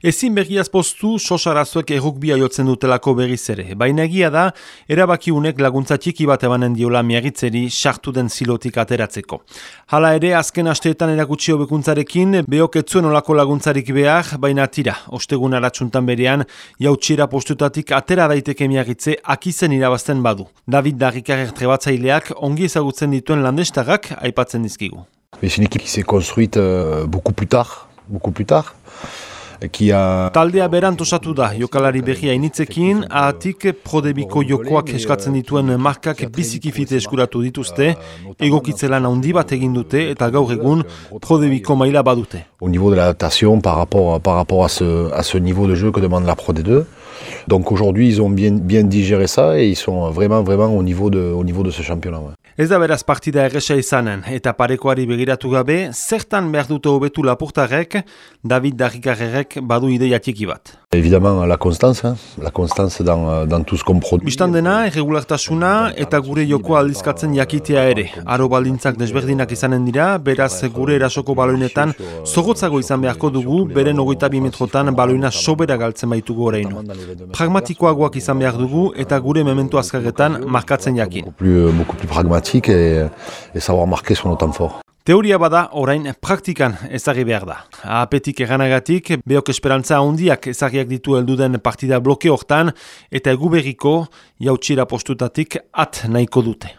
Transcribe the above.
Ezin begiaz postu sosarazuek errukbia jotzen dutelako berriz ere. Baina egia da, erabakiunek laguntza txiki bat ebanen diola miagitzeri sartu den zilotik ateratzeko. Hala ere, azken asteetan erakutsi hobekuntzarekin, behok etzuen olako laguntzarik behar, baina tira, ostegun aratsuntan berean, jautxira postutatik atera daiteke miagitze akizen irabazten badu. David Darrikarek trebatzaileak ongi ezagutzen dituen landestagak aipatzen dizkigu. C'est une équipe qui s'est construite euh, beaucoup plus tard, beaucoup plus tard. Taldea berant osatu da, jokalari behia initzekin, ahatik prodebiko jokoak eskatzen dituen markak bizikifite eskuratu dituzte, egokitzelan handi bat egin dute eta gaur egun prodebiko maila badute. Au niveau de l'adaptation par rapport, par rapport à, ce, à ce niveau de jeu que demande la Pro D2. Donc aujourd'hui, ils ont bien, bien digéré ça et ils sont vraiment, vraiment au niveau de, au niveau de ce championnat. Ouais. Ez da beraz partida erresa izanen, eta parekoari begiratu gabe, zertan behar dute hobetu lapurtarek, David Darrikarrek badu ideia txiki bat. Évidemment, la constance, hein? la constance dans, dans tout ce qu'on produit. Bistan dena, irregulartasuna eta gure joko aldizkatzen jakitea ere. Aro baldintzak desberdinak izanen dira, beraz gure erasoko baloinetan zogotzago izan beharko dugu, beren ogoita bimetrotan baloina sobera galtzen baitugu oraino. Pragmatikoagoak izan behar dugu eta gure mementu azkarretan markatzen jakin. Beaucoup plus, beaucoup plus pragmatique et, et savoir marquer son temps fort. Teoria bada orain praktikan ezagi behar da. Apetik eganagatik, behok esperantza handiak ezagiak ditu helduden partida bloke hortan eta eguberriko jautxira postutatik at nahiko dute.